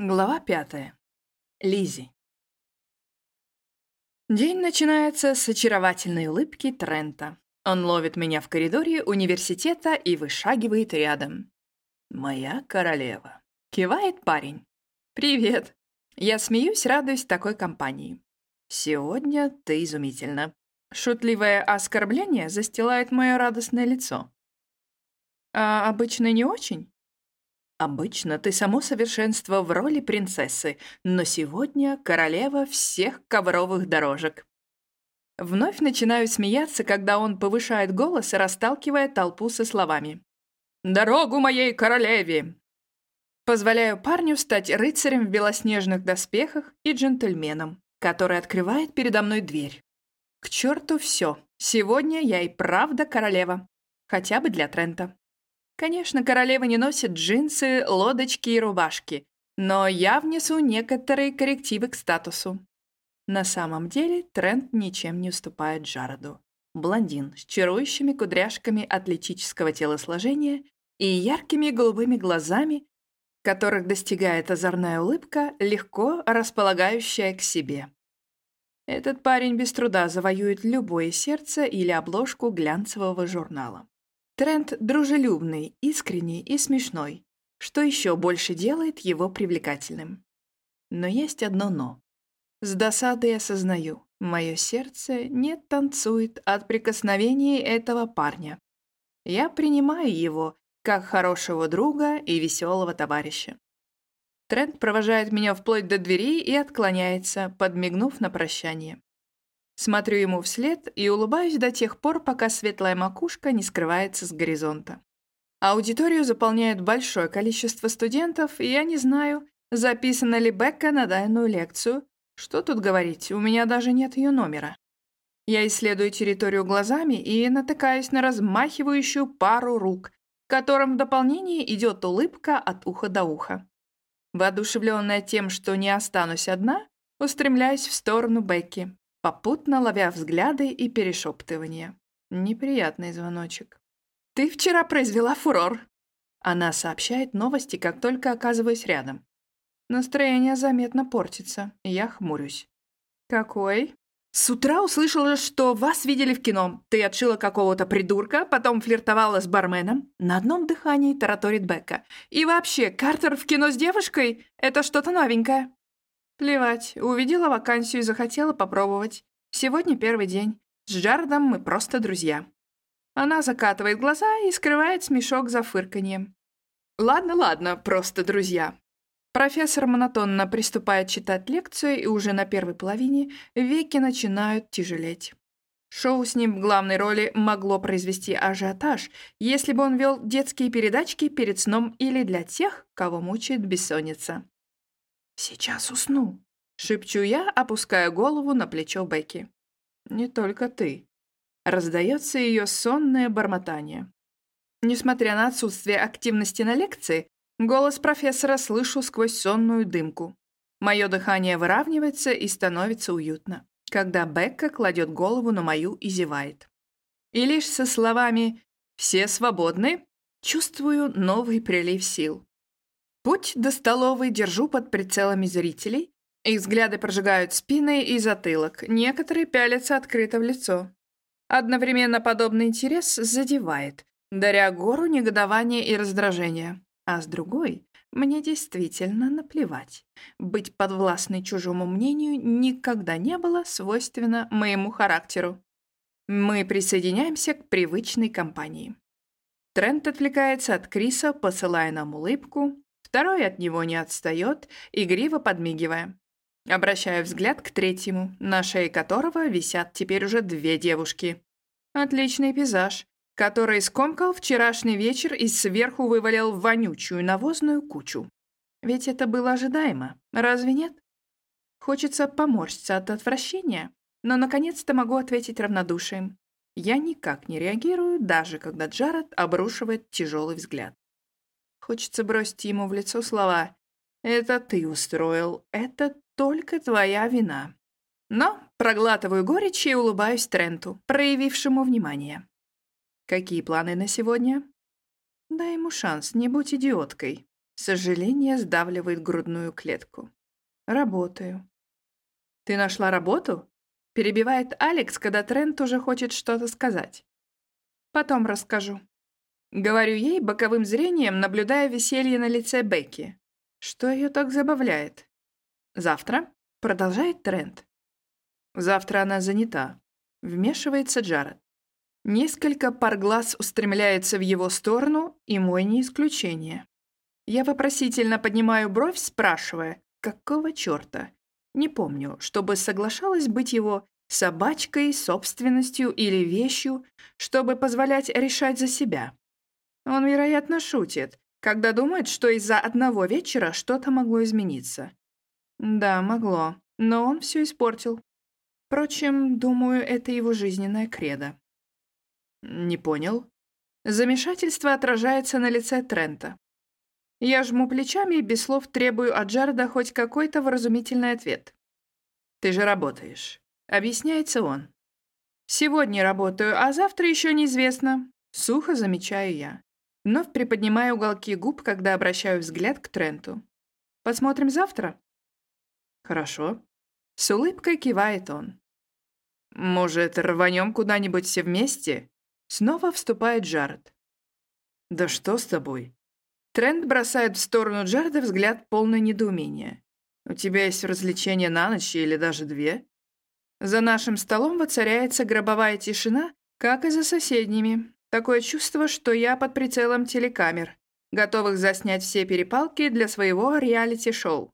Глава пятая. Лизи. День начинается с очаровательной улыбки Трента. Он ловит меня в коридоре университета и вышагивает рядом. «Моя королева», — кивает парень. «Привет». Я смеюсь, радуюсь такой компании. «Сегодня ты изумительно». Шутливое оскорбление застилает мое радостное лицо. «А обычно не очень?» Обычно ты само совершенство в роли принцессы, но сегодня королева всех ковровых дорожек. Вновь начинаю смеяться, когда он повышает голос, расталкивая толпу со словами. «Дорогу моей королеве!» Позволяю парню стать рыцарем в белоснежных доспехах и джентльменом, который открывает передо мной дверь. К черту все. Сегодня я и правда королева. Хотя бы для Трента. Конечно, королевы не носят джинсы, лодочки и рубашки, но я внесу некоторые коррективы к статусу. На самом деле Трент ничем не уступает Джароду. Блондин с чарующими кудряшками атлетического телосложения и яркими голубыми глазами, которых достигает озорная улыбка, легко располагающая к себе. Этот парень без труда завоюет любое сердце или обложку глянцевого журнала. Тренд дружелюбный, искренний и смешной, что еще больше делает его привлекательным. Но есть одно «но». С досадой осознаю, мое сердце не танцует от прикосновений этого парня. Я принимаю его как хорошего друга и веселого товарища. Тренд провожает меня вплоть до двери и отклоняется, подмигнув на прощание. Смотрю ему вслед и улыбаюсь до тех пор, пока светлая макушка не скрывается с горизонта. Аудиторию заполняет большое количество студентов, и я не знаю, записана ли Бекка на данную лекцию. Что тут говорить, у меня даже нет ее номера. Я исследую территорию глазами и натыкаюсь на размахивающую пару рук, которым в дополнение идет улыбка от уха до уха. Воодушевленная тем, что не останусь одна, устремляюсь в сторону Бекки, попутно ловя взгляды и перешептывания. Неприятный звоночек. «Ты вчера произвела фурор!» Она сообщает новости, как только оказываюсь рядом. Настроение заметно портится, я хмурюсь. «Какой?» «С утра услышала, что вас видели в кино. Ты отшила какого-то придурка, потом флиртовала с барменом. На одном дыхании тараторит Бекка. И вообще, Картер в кино с девушкой — это что-то новенькое». Плевать, увидела вакансию и захотела попробовать. Сегодня первый день. С Джардом мы просто друзья. Она закатывает глаза и скрывает смешок за фырканьем. Ладно, ладно, просто друзья. Профессор монотонно приступает читать лекцию, и уже на первой половине веки начинают тяжелеть. Шоу с ним в главной роли могло произвести ажиотаж, если бы он вел детские передачки перед сном или для тех, кого мучает бессонница. «Сейчас усну», — шепчу я, опуская голову на плечо Бекки. «Не только ты». Раздается ее сонное бормотание. Несмотря на отсутствие активности на лекции, голос профессора слышу сквозь сонную дымку. Мое дыхание выравнивается и становится уютно, когда Бекка кладет голову на мою и зевает. И лишь со словами «все свободны» чувствую новый прилив сил. Путь до столовой держу под прицелами зрителей. Их взгляды прожигают спины и затылок, некоторые пялятся открыто в лицо. Одновременно подобный интерес задевает, даря гору негодования и раздражения. А с другой, мне действительно наплевать. Быть подвластной чужому мнению никогда не было свойственно моему характеру. Мы присоединяемся к привычной компании. Трент отвлекается от Криса, посылая нам улыбку, Второй от него не отстает, игриво подмигивая. Обращаю взгляд к третьему, на шее которого висят теперь уже две девушки. Отличный пейзаж, который скомкал вчерашний вечер и сверху вывалил вонючую навозную кучу. Ведь это было ожидаемо, разве нет? Хочется поморщиться от отвращения, но наконец-то могу ответить равнодушием. Я никак не реагирую, даже когда Джаред обрушивает тяжелый взгляд. Хочется бросить ему в лицо слова «Это ты устроил, это только твоя вина». Но проглатываю горечь и улыбаюсь Тренту, проявившему внимание. «Какие планы на сегодня?» «Дай ему шанс, не будь идиоткой». Сожаление сдавливает грудную клетку. Работаю. Ты нашла работу? Перебивает Алекс, когда Трент уже хочет что-то сказать. Потом расскажу. Говорю ей, боковым зрением, наблюдая веселье на лице Бекки. Что ее так забавляет? Завтра? Продолжает Трент. Завтра она занята. Вмешивается Джаред. Несколько пар глаз устремляются в его сторону, и мой не исключение. Я вопросительно поднимаю бровь, спрашивая, какого черта? Не помню, чтобы соглашалась быть его собачкой, собственностью или вещью, чтобы позволять решать за себя. Он, вероятно, шутит, когда думает, что из-за одного вечера что-то могло измениться. Да, могло, но он все испортил. Впрочем, думаю, это его жизненная кредо. Не понял. Замешательство отражается на лице Трента. Я жму плечами и без слов требую от Джареда хоть какой-то вразумительный ответ. «Ты же работаешь», — объясняется он. «Сегодня работаю, а завтра еще неизвестно», — сухо замечаю я. Вновь приподнимаю уголки губ, когда обращаю взгляд к Тренту. «Посмотрим завтра?» «Хорошо». С улыбкой кивает он. «Может, рванем куда-нибудь все вместе?» Снова вступает Джаред. «Да что с тобой?» Трент бросает в сторону Джареда взгляд полный недоумения. «У тебя есть развлечения на ночь или даже две?» За нашим столом воцаряется гробовая тишина, как и за соседними. Такое чувство, что я под прицелом телекамер, готовых заснять все перепалки для своего реалити-шоу.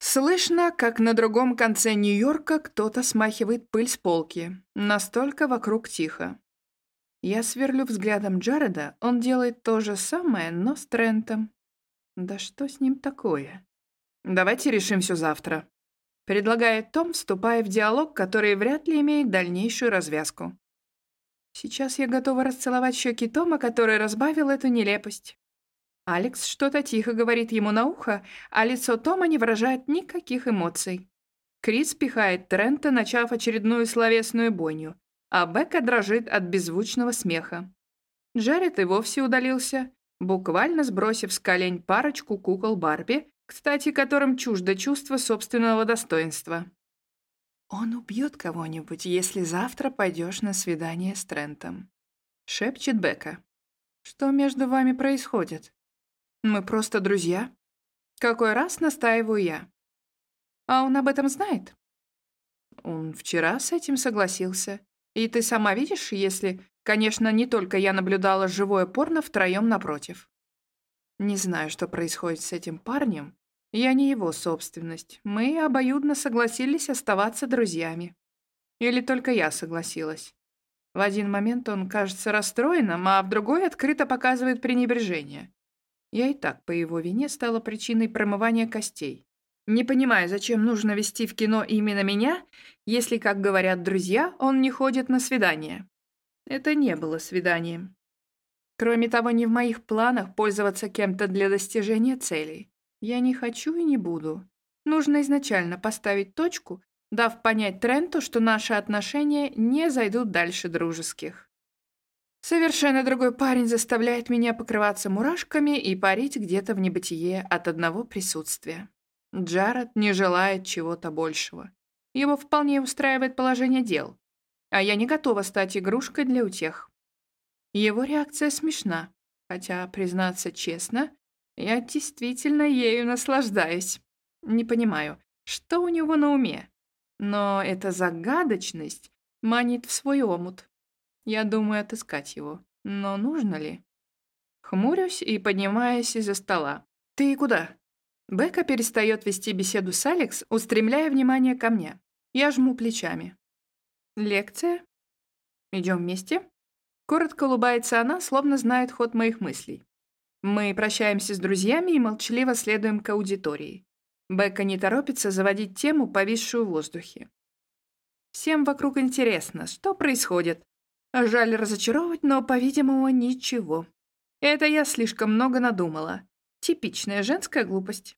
Слышно, как на другом конце Нью-Йорка кто-то смахивает пыль с полки. Настолько вокруг тихо. Я сверлю взглядом Джареда, он делает то же самое, но с Трентом. Да что с ним такое? Давайте решим все завтра. Предлагает Том, вступая в диалог, который вряд ли имеет дальнейшую развязку. Сейчас я готова расцеловать щеки Тома, который разбавил эту нелепость. Алекс что-то тихо говорит ему на ухо, а лицо Тома не выражает никаких эмоций. Крис пихает Трента, начав очередную словесную бойню, а Бекка дрожит от беззвучного смеха. Джаред и вовсе удалился, буквально сбросив с колень парочку кукол Барби, кстати, которым чуждо чувство собственного достоинства. «Он убьет кого-нибудь, если завтра пойдешь на свидание с Трентом», — шепчет Бекка. «Что между вами происходит? Мы просто друзья?» Какой раз настаиваю я. «А он об этом знает?» Он вчера с этим согласился. И ты сама видишь, если, конечно, не только я наблюдала живое порно втроем напротив. Не знаю, что происходит с этим парнем, я не его собственность. Мы обоюдно согласились оставаться друзьями. Или только я согласилась. В один момент он кажется расстроенным, а в другой открыто показывает пренебрежение. Я и так по его вине стала причиной промывания костей. Не понимаю, зачем нужно вести в кино именно меня, если, как говорят друзья, он не ходит на свидание. Это не было свиданием. Кроме того, не в моих планах пользоваться кем-то для достижения целей. Я не хочу и не буду. Нужно изначально поставить точку, дав понять Тренту, что наши отношения не зайдут дальше дружеских. Совершенно другой парень заставляет меня покрываться мурашками и парить где-то в небытие от одного присутствия. Джаред не желает чего-то большего. Его вполне устраивает положение дел, а я не готова стать игрушкой для утех. Его реакция смешна, хотя, признаться честно, я действительно ею наслаждаюсь. Не понимаю, что у него на уме. Но эта загадочность манит в свой омут. Я думаю отыскать его. Но нужно ли? Хмурюсь и поднимаюсь из-за стола. «Ты куда?» Бека перестает вести беседу с Алекс, устремляя внимание ко мне. Я жму плечами. «Лекция? Идем вместе?» Коротко улыбается она, словно знает ход моих мыслей. Мы прощаемся с друзьями и молчаливо следуем к аудитории. Бекка не торопится заводить тему, повисшую в воздухе. Всем вокруг интересно, что происходит. Жаль разочаровывать, но, по-видимому, ничего. Это я слишком много надумала. Типичная женская глупость.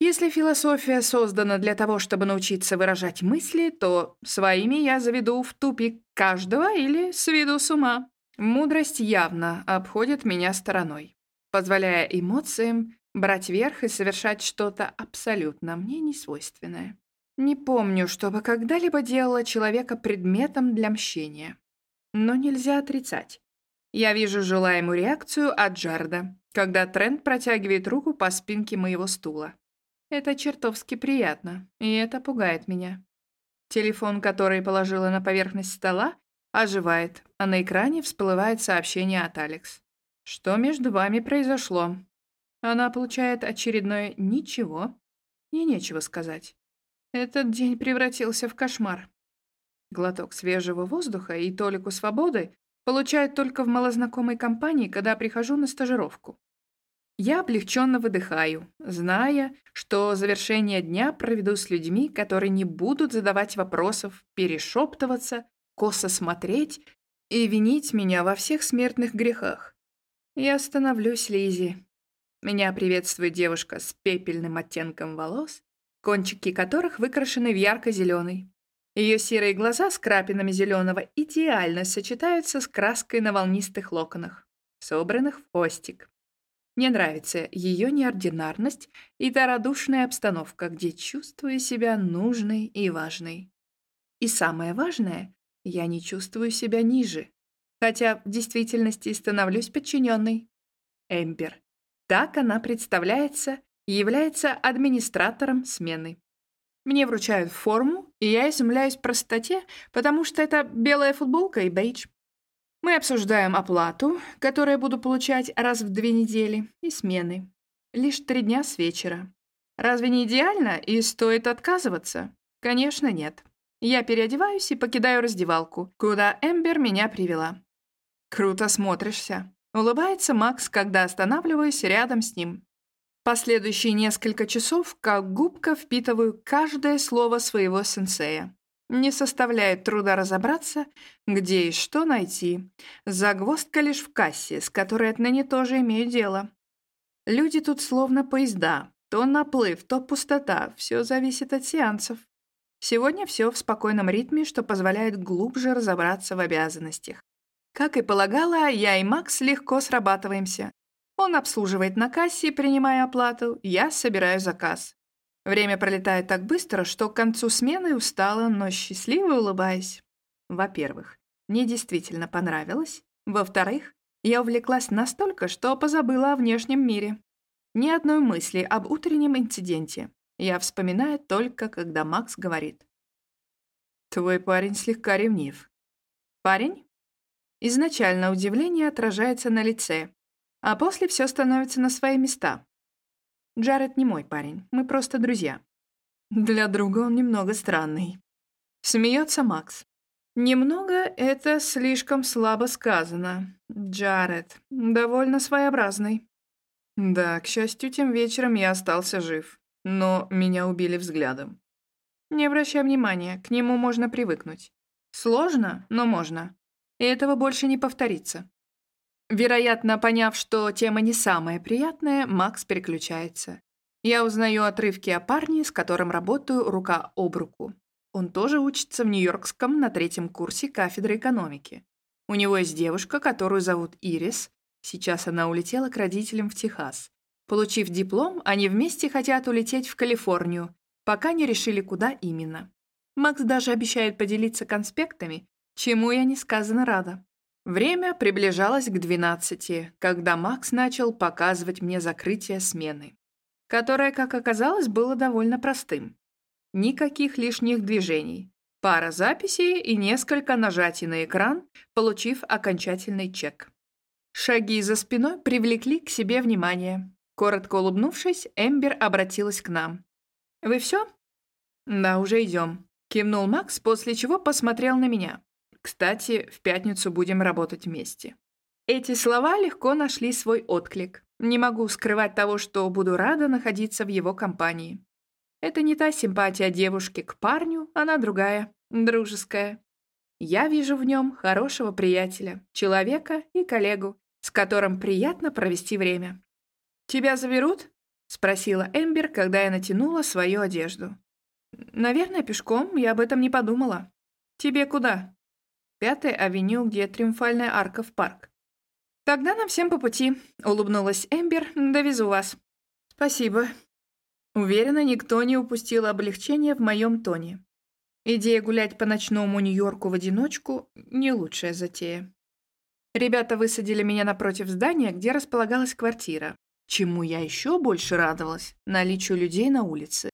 Если философия создана для того, чтобы научиться выражать мысли, то своими я заведу в тупик каждого или сведу с ума. Мудрость явно обходит меня стороной позволяя эмоциям Брать верх и совершать что-то абсолютно мне несвойственное. Не помню, чтобы когда-либо делала человека предметом для мщения. Но нельзя отрицать. Я вижу желаемую реакцию от Джарда, когда Трент протягивает руку по спинке моего стула. Это чертовски приятно, и это пугает меня. Телефон, который положила на поверхность стола, оживает, а на экране всплывает сообщение от Алекс. Что между вами произошло? Она получает очередное «ничего». Мне нечего сказать. Этот день превратился в кошмар. Глоток свежего воздуха и толику свободы получают только в малознакомой компании, когда прихожу на стажировку. Я облегченно выдыхаю, зная, что завершение дня проведу с людьми, которые не будут задавать вопросов, перешептываться, косо смотреть и винить меня во всех смертных грехах. Я становлюсь Лизи. Меня приветствует девушка с пепельным оттенком волос, кончики которых выкрашены в ярко-зеленый. Ее серые глаза с крапинами зеленого идеально сочетаются с краской на волнистых локонах, собранных в хвостик. Мне нравится ее неординарность и та радушная обстановка, где чувствую себя нужной и важной. И самое важное, я не чувствую себя ниже, хотя в действительности становлюсь подчиненной. Эмбер. Так она представляется является администратором смены. Мне вручают форму, и я изумляюсь простоте, потому что это белая футболка и бейдж. Мы обсуждаем оплату, которую я буду получать раз в две недели, и смены. Лишь три дня с вечера. Разве не идеально и стоит отказываться? Конечно, нет. Я переодеваюсь и покидаю раздевалку, куда Эмбер меня привела. Круто смотришься. Улыбается Макс, когда останавливаюсь рядом с ним. Последующие несколько часов, как губка, впитываю каждое слово своего сенсея. Не составляет труда разобраться, где и что найти. Загвоздка лишь в кассе, с которой отныне тоже имею дело. Люди тут словно поезда. То наплыв, то пустота. Все зависит от сеансов. Сегодня все в спокойном ритме, что позволяет глубже разобраться в обязанностях. Как и полагала, я и Макс легко срабатываемся. Он обслуживает на кассе, принимая оплату, я собираю заказ. Время пролетает так быстро, что к концу смены устала, но счастливо улыбаясь. Во-первых, мне действительно понравилось. Во-вторых, я увлеклась настолько, что позабыла о внешнем мире. Ни одной мысли об утреннем инциденте. Я вспоминаю только, когда Макс говорит. «Твой парень слегка ревнив». «Парень?» Изначально удивление отражается на лице, а после все становится на свои места. Джаред не мой парень, мы просто друзья. Для друга он немного странный. Смеется Макс. Немного — это слишком слабо сказано. Джаред довольно своеобразный. Да, к счастью, тем вечером я остался жив, но меня убили взглядом. Не обращай внимания, к нему можно привыкнуть. Сложно, но можно. И этого больше не повторится. Вероятно, поняв, что тема не самая приятная, Макс переключается. Я узнаю отрывки о парне, с которым работаю рука об руку. Он тоже учится в Нью-Йоркском на третьем курсе кафедры экономики. У него есть девушка, которую зовут Ирис. Сейчас она улетела к родителям в Техас. Получив диплом, они вместе хотят улететь в Калифорнию, пока не решили, куда именно. Макс даже обещает поделиться конспектами, чему я несказанно рада. Время приближалось к 12, когда Макс начал показывать мне закрытие смены, которое, как оказалось, было довольно простым. Никаких лишних движений, пара записей и несколько нажатий на экран, получив окончательный чек. Шаги за спиной привлекли к себе внимание. Коротко улыбнувшись, Эмбер обратилась к нам. «Вы все?» «Да, уже идем», — кивнул Макс, после чего посмотрел на меня. Кстати, в пятницу будем работать вместе. Эти слова легко нашли свой отклик. Не могу скрывать того, что буду рада находиться в его компании. Это не та симпатия девушки к парню, она другая, дружеская. Я вижу в нем хорошего приятеля, человека и коллегу, с которым приятно провести время. «Тебя заберут?» — спросила Эмбер, когда я натянула свою одежду. «Наверное, пешком, я об этом не подумала. Тебе куда?» Пятая авеню, где Триумфальная арка в парк. «Тогда нам всем по пути», — улыбнулась Эмбер, — «довезу вас». Спасибо. Уверена, никто не упустил облегчения в моем тоне. Идея гулять по ночному Нью-Йорку в одиночку — не лучшая затея. Ребята высадили меня напротив здания, где располагалась квартира. Чему я еще больше радовалась — наличию людей на улице.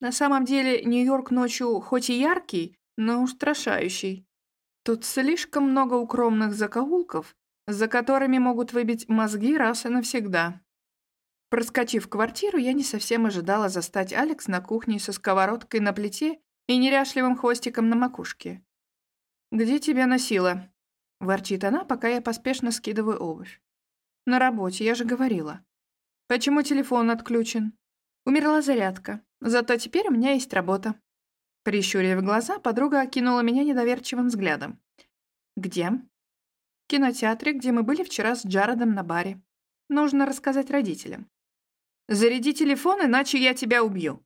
На самом деле, Нью-Йорк ночью хоть и яркий, но устрашающий. Тут слишком много укромных закоулков, за которыми могут выбить мозги раз и навсегда. Проскочив квартиру, я не совсем ожидала застать Алекс на кухне со сковородкой на плите и неряшливым хвостиком на макушке. «Где тебя носила?» — ворчит она, пока я поспешно скидываю обувь. «На работе, я же говорила». «Почему телефон отключен?» «Умерла зарядка. Зато теперь у меня есть работа». Прищурив глаза, подруга окинула меня недоверчивым взглядом. «Где?» «В кинотеатре, где мы были вчера с Джаредом на баре. Нужно рассказать родителям». «Заряди телефон, иначе я тебя убью».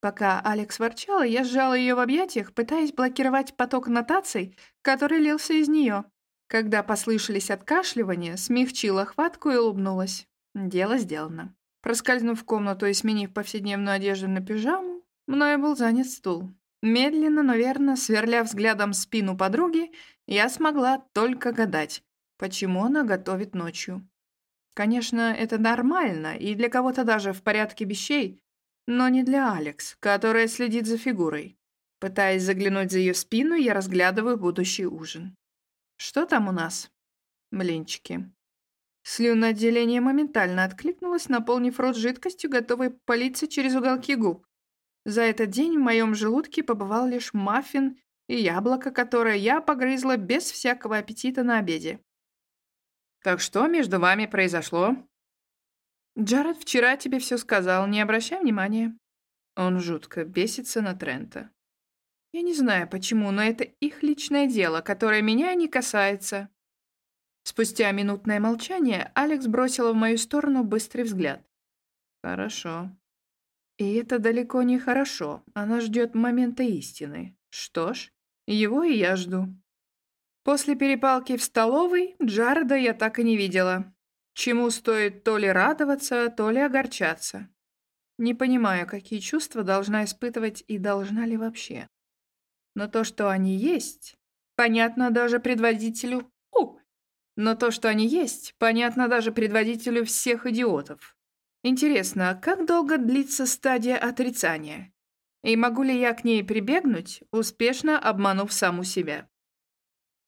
Пока Алекс ворчала, я сжала ее в объятиях, пытаясь блокировать поток нотаций, который лился из нее. Когда послышались откашливания, смягчила хватку и улыбнулась. Дело сделано. Проскользнув в комнату и сменив повседневную одежду на пижаму, мною был занят стул. Медленно, но верно, сверля взглядом спину подруги, я смогла только гадать, почему она готовит ночью. Конечно, это нормально и для кого-то даже в порядке вещей, но не для Алекс, которая следит за фигурой. Пытаясь заглянуть за ее спину, я разглядываю будущий ужин. Что там у нас? Блинчики. Слюноотделение моментально откликнулось, наполнив рот жидкостью, готовой политься через уголки губ. За этот день в моем желудке побывал лишь маффин и яблоко, которое я погрызла без всякого аппетита на обеде. «Так что между вами произошло?» «Джаред вчера тебе все сказал, не обращай внимания». Он жутко бесится на Трента. Я не знаю почему, но это их личное дело, которое меня не касается. Спустя минутное молчание Алекс бросила в мою сторону быстрый взгляд. Хорошо. И это далеко не хорошо. Она ждет момента истины. Что ж, его и я жду. После перепалки в столовой Джареда я так и не видела чему стоит то ли радоваться, то ли огорчаться. Не понимаю, какие чувства должна испытывать и должна ли вообще. Но то, что они есть, понятно даже предводителю... У! Но то, что они есть, понятно даже предводителю всех идиотов. Интересно, а как долго длится стадия отрицания? И могу ли я к ней прибегнуть, успешно обманув саму себя?